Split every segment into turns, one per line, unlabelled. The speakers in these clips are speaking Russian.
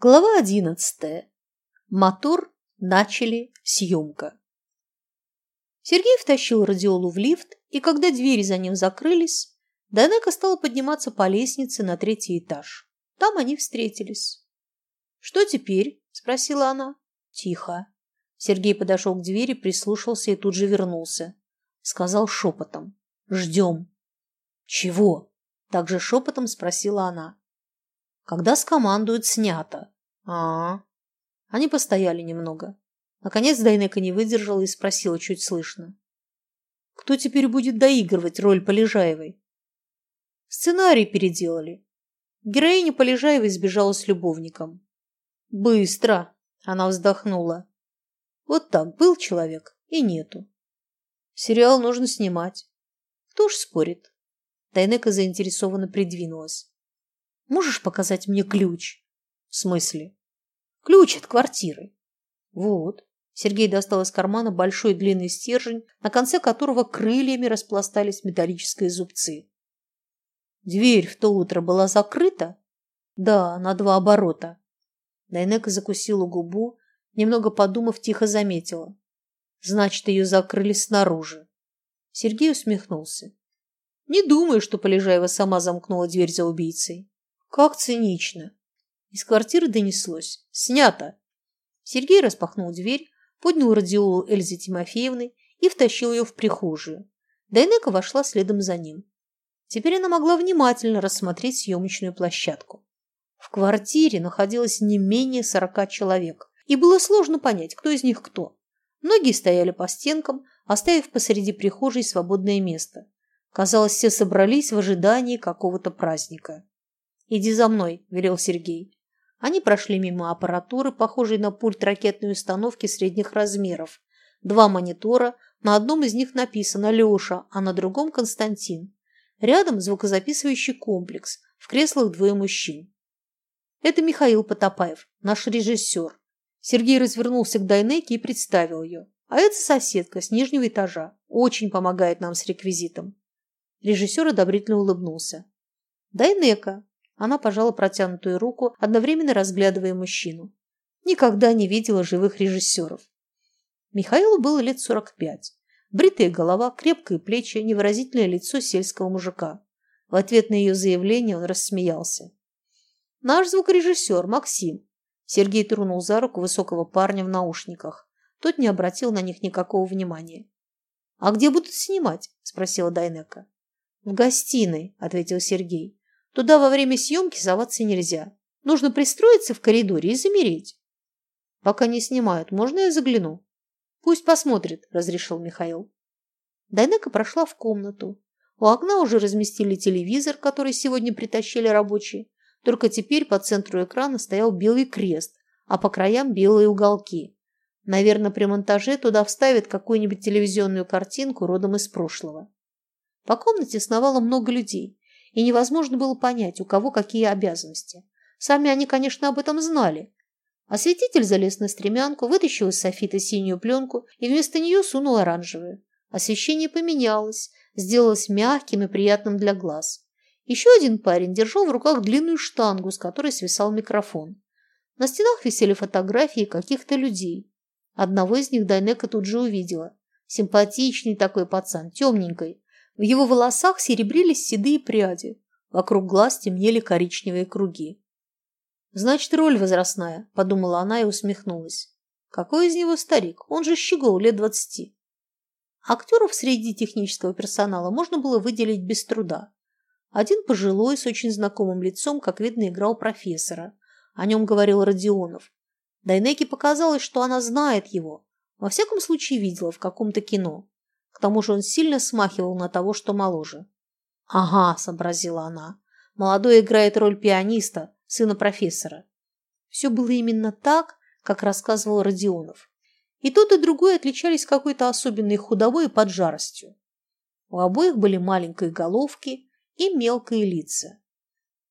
Глава одиннадцатая. Мотор начали съемка. Сергей втащил радиолу в лифт, и когда двери за ним закрылись, Данека стала подниматься по лестнице на третий этаж. Там они встретились. «Что теперь?» – спросила она. «Тихо». Сергей подошел к двери, прислушался и тут же вернулся. Сказал шепотом. «Ждем». «Чего?» – также шепотом спросила она. «Когда скомандуют, снято». А, -а, а Они постояли немного. Наконец Дайнека не выдержала и спросила чуть слышно. «Кто теперь будет доигрывать роль Полежаевой?» «Сценарий переделали. Героиня Полежаевой сбежала с любовником». «Быстро!» – она вздохнула. «Вот так был человек и нету. Сериал нужно снимать. Кто ж спорит?» Дайнека заинтересованно придвинулась. «Можешь показать мне ключ?» В смысле? Ключ от квартиры. Вот. Сергей достал из кармана большой длинный стержень, на конце которого крыльями распластались металлические зубцы. Дверь в то утро была закрыта? Да, на два оборота. Дайнека закусила губу, немного подумав, тихо заметила. Значит, ее закрыли снаружи. Сергей усмехнулся. Не думаю, что Полежаева сама замкнула дверь за убийцей. Как цинично. Из квартиры донеслось. «Снято!» Сергей распахнул дверь, поднял радиолу Эльзы Тимофеевны и втащил ее в прихожую. Дайнека вошла следом за ним. Теперь она могла внимательно рассмотреть съемочную площадку. В квартире находилось не менее сорока человек, и было сложно понять, кто из них кто. Многие стояли по стенкам, оставив посреди прихожей свободное место. Казалось, все собрались в ожидании какого-то праздника. «Иди за мной», – велел Сергей. Они прошли мимо аппаратуры, похожей на пульт ракетной установки средних размеров. Два монитора, на одном из них написано «Леша», а на другом «Константин». Рядом звукозаписывающий комплекс, в креслах двое мужчин. Это Михаил Потопаев, наш режиссер. Сергей развернулся к Дайнеке и представил ее. А это соседка с нижнего этажа. Очень помогает нам с реквизитом. Режиссер одобрительно улыбнулся. Дайнека, она пожала протянутую руку, одновременно разглядывая мужчину. Никогда не видела живых режиссеров. Михаилу было лет сорок пять. Бритая голова, крепкие плечи, невыразительное лицо сельского мужика. В ответ на ее заявление он рассмеялся. «Наш звукорежиссер Максим». Сергей тронул за руку высокого парня в наушниках. Тот не обратил на них никакого внимания. «А где будут снимать?» – спросила Дайнека. «В гостиной», – ответил Сергей. Туда во время съемки соваться нельзя. Нужно пристроиться в коридоре и замереть. Пока не снимают, можно я загляну? Пусть посмотрит, разрешил Михаил. Дайнека прошла в комнату. У окна уже разместили телевизор, который сегодня притащили рабочие. Только теперь по центру экрана стоял белый крест, а по краям белые уголки. Наверное, при монтаже туда вставят какую-нибудь телевизионную картинку родом из прошлого. По комнате сновало много людей и невозможно было понять, у кого какие обязанности. Сами они, конечно, об этом знали. Осветитель залез на стремянку, вытащил из софита синюю пленку и вместо нее сунул оранжевую. Освещение поменялось, сделалось мягким и приятным для глаз. Еще один парень держал в руках длинную штангу, с которой свисал микрофон. На стенах висели фотографии каких-то людей. Одного из них Дайнека тут же увидела. Симпатичный такой пацан, темненький, в его волосах серебрились седые пряди, вокруг глаз темнели коричневые круги. «Значит, роль возрастная», – подумала она и усмехнулась. «Какой из него старик? Он же щегол лет двадцати». Актеров среди технического персонала можно было выделить без труда. Один пожилой, с очень знакомым лицом, как видно, играл профессора. О нем говорил Родионов. Дайнеке показалось, что она знает его. Во всяком случае, видела в каком-то кино. Тому же он сильно смахивал на того, что моложе. «Ага», – сообразила она, – «молодой играет роль пианиста, сына профессора». Все было именно так, как рассказывал Родионов. И тот, и другой отличались какой-то особенной худобой и поджаростью. У обоих были маленькие головки и мелкие лица.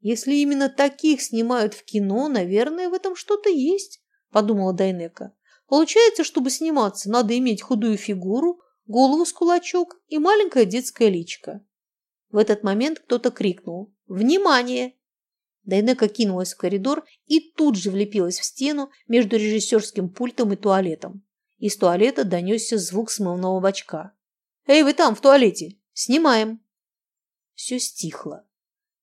Если именно таких снимают в кино, наверное, в этом что-то есть, подумала Дайнека. Получается, чтобы сниматься, надо иметь худую фигуру, голову с кулачок и маленькое детское личико. В этот момент кто-то крикнул «Внимание!». Дайнека кинулась в коридор и тут же влепилась в стену между режиссерским пультом и туалетом. Из туалета донесся звук смывного бачка. «Эй, вы там, в туалете! Снимаем!» Все стихло.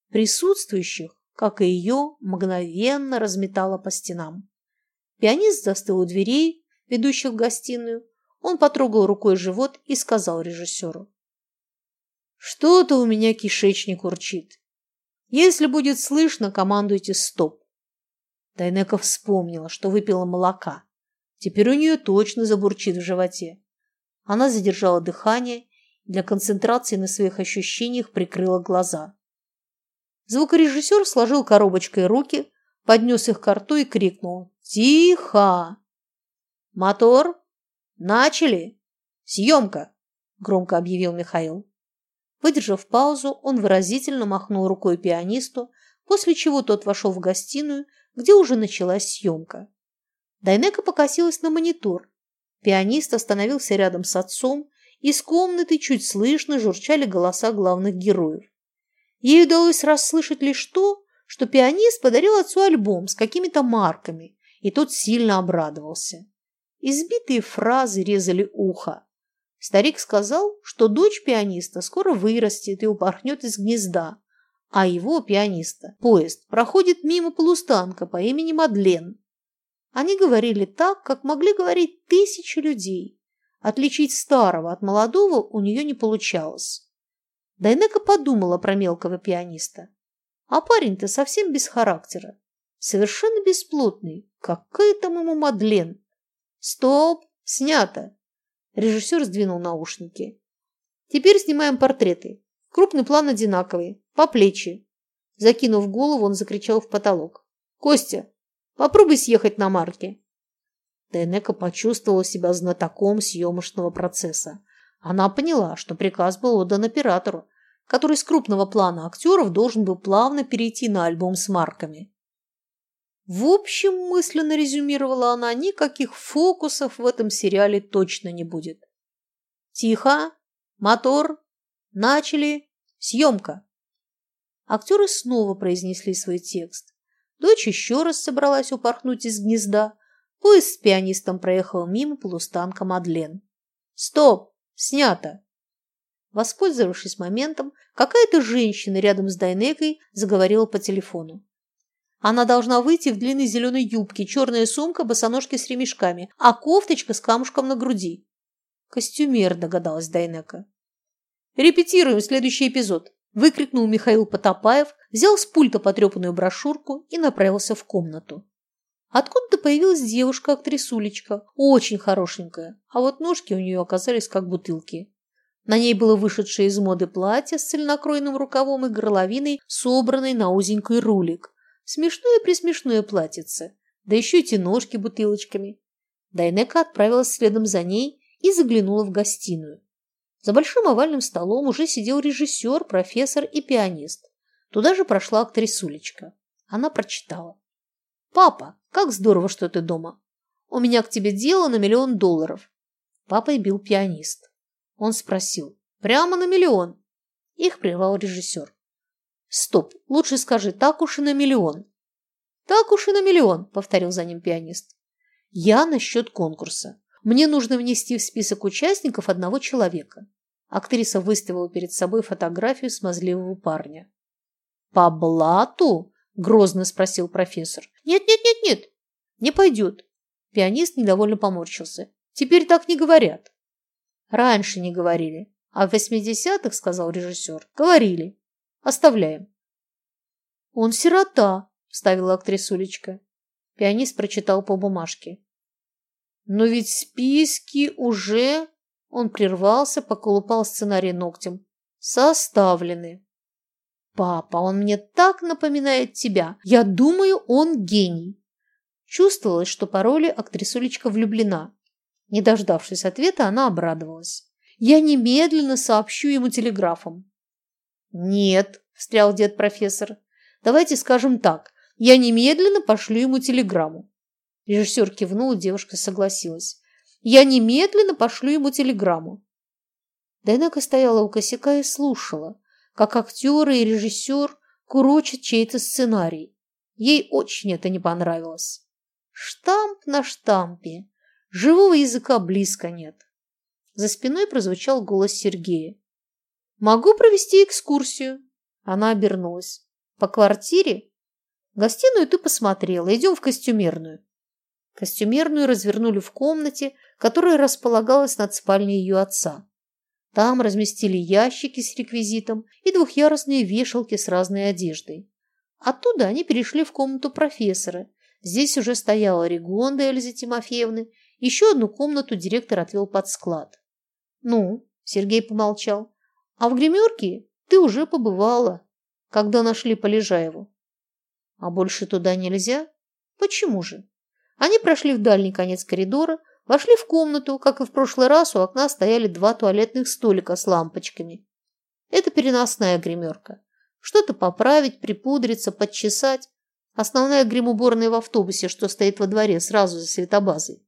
Присутствующих, как и ее, мгновенно разметало по стенам. Пианист застыл у дверей, ведущих в гостиную. Он потрогал рукой живот и сказал режиссеру. «Что-то у меня кишечник урчит. Если будет слышно, командуйте «стоп». Дайнека вспомнила, что выпила молока. Теперь у нее точно забурчит в животе. Она задержала дыхание и для концентрации на своих ощущениях прикрыла глаза. Звукорежиссер сложил коробочкой руки, поднес их к рту и крикнул «Тихо!» «Мотор! Начали! Съемка!» – громко объявил Михаил. Выдержав паузу, он выразительно махнул рукой пианисту, после чего тот вошел в гостиную, где уже началась съемка. Дайнека покосилась на монитор. Пианист остановился рядом с отцом, из комнаты чуть слышно журчали голоса главных героев. Ей удалось расслышать лишь то, что пианист подарил отцу альбом с какими-то марками, и тот сильно обрадовался. Избитые фразы резали ухо. Старик сказал, что дочь пианиста скоро вырастет и упорхнет из гнезда, а его, пианиста, поезд проходит мимо полустанка по имени Мадлен. Они говорили так, как могли говорить тысячи людей. Отличить старого от молодого у нее не получалось. Дайнека подумала про мелкого пианиста. А парень-то совсем без характера. Совершенно бесплотный. Какая там ему Мадлен? Стоп! Снято! Режиссер сдвинул наушники. Теперь снимаем портреты. Крупный план одинаковый. По плечи. Закинув голову, он закричал в потолок. «Костя, попробуй съехать на марке». Тайнека почувствовала себя знатоком съемочного процесса. Она поняла, что приказ был отдан оператору, который с крупного плана актеров должен был плавно перейти на альбом с марками. В общем, мысленно резюмировала она, никаких фокусов в этом сериале точно не будет. Тихо, мотор, начали, съемка. Актеры снова произнесли свой текст. Дочь еще раз собралась упорхнуть из гнезда. Поезд с пианистом проехал мимо полустанка Мадлен. «Стоп! Снято!» Воспользовавшись моментом, какая-то женщина рядом с Дайнекой заговорила по телефону. Она должна выйти в длинной зеленой юбке, черная сумка, босоножки с ремешками, а кофточка с камушком на груди. Костюмер, догадалась Дайнека. «Репетируем следующий эпизод», – выкрикнул Михаил Потапаев, взял с пульта потрепанную брошюрку и направился в комнату. Откуда-то появилась девушка-актрисулечка, очень хорошенькая, а вот ножки у нее оказались как бутылки. На ней было вышедшее из моды платье с цельнокроенным рукавом и горловиной, собранной на узенький рулик. Смешное-присмешное платьице, да еще эти ножки бутылочками. Дайнека отправилась следом за ней и заглянула в гостиную. За большим овальным столом уже сидел режиссер, профессор и пианист. Туда же прошла актрисулечка. Она прочитала. «Папа, как здорово, что ты дома. У меня к тебе дело на миллион долларов». Папой бил пианист. Он спросил. «Прямо на миллион?» Их прервал режиссер. Стоп, лучше скажи, так уж и на миллион. Так уж и на миллион, повторил за ним пианист. Я насчет конкурса. Мне нужно внести в список участников одного человека. Актриса выставила перед собой фотографию смазливого парня. «По блату?» – грозно спросил профессор. «Нет, нет, нет, нет, не пойдет». Пианист недовольно поморщился. «Теперь так не говорят». «Раньше не говорили, а в восьмидесятых, – сказал режиссер, – говорили. Оставляем. Он сирота, вставила актрисулечка. Пианист прочитал по бумажке. Но ведь списки уже... Он прервался, поколупал сценарий ногтем. Составлены. Папа, он мне так напоминает тебя. Я думаю, он гений. Чувствовалось, что по роли актрисулечка влюблена. Не дождавшись ответа, она обрадовалась. Я немедленно сообщу ему телеграфом. «Нет», – встрял дед-профессор. «Давайте скажем так. Я немедленно пошлю ему телеграмму». Режиссер кивнул, девушка согласилась. «Я немедленно пошлю ему телеграмму». Дайнака стояла у косяка и слушала, как актеры и режиссер курочат чей-то сценарий. Ей очень это не понравилось. Штамп на штампе. Живого языка близко нет. За спиной прозвучал голос Сергея. «Могу провести экскурсию». Она обернулась. «По квартире?» «Гостиную ты посмотрела. Идем в костюмерную». Костюмерную развернули в комнате, которая располагалась над спальней ее отца. Там разместили ящики с реквизитом и двухъярусные вешалки с разной одеждой. Оттуда они перешли в комнату профессора. Здесь уже стояла Ригонда Эльзы Тимофеевны. Еще одну комнату директор отвел под склад. «Ну?» – Сергей помолчал. «А в гримерке ты уже побывала, когда нашли Полежаеву». «А больше туда нельзя? Почему же?» Они прошли в дальний конец коридора, вошли в комнату, как и в прошлый раз, у окна стояли два туалетных столика с лампочками. Это переносная гримерка. Что-то поправить, припудриться, подчесать. Основная гримуборная в автобусе, что стоит во дворе, сразу за светобазой.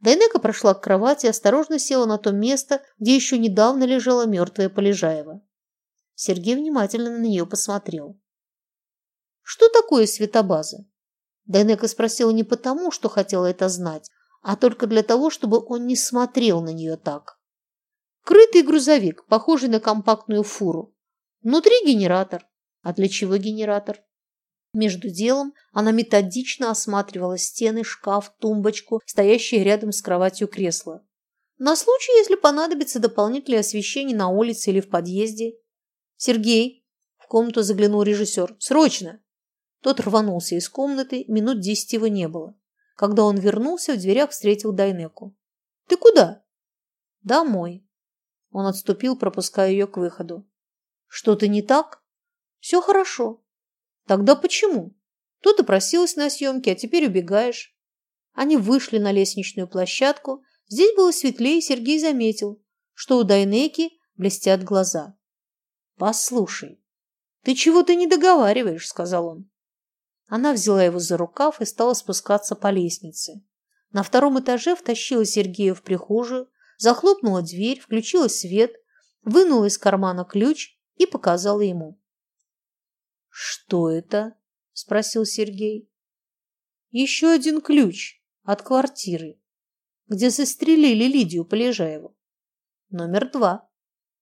Дайнека прошла к кровати и осторожно села на то место, где еще недавно лежала мертвая Полежаева. Сергей внимательно на нее посмотрел. «Что такое светобаза?» Дайнека спросила не потому, что хотела это знать, а только для того, чтобы он не смотрел на нее так. Крытый грузовик, похожий на компактную фуру. Внутри генератор. А для чего генератор? Между делом она методично осматривала стены, шкаф, тумбочку, стоящие рядом с кроватью кресло. На случай, если понадобится дополнительное освещение на улице или в подъезде. «Сергей!» – в комнату заглянул режиссер. «Срочно!» Тот рванулся из комнаты, минут десять его не было. Когда он вернулся, в дверях встретил Дайнеку. «Ты куда?» «Домой». Он отступил, пропуская ее к выходу. «Что-то не так?» «Все хорошо». «Тогда почему? То ты просилась на съемки, а теперь убегаешь». Они вышли на лестничную площадку. Здесь было светлее, и Сергей заметил, что у Дайнеки блестят глаза. «Послушай, ты чего-то не договариваешь», — сказал он. Она взяла его за рукав и стала спускаться по лестнице. На втором этаже втащила Сергея в прихожую, захлопнула дверь, включила свет, вынула из кармана ключ и показала ему. «Что это?» – спросил Сергей. «Еще один ключ от квартиры, где застрелили Лидию Полежаеву. Номер два».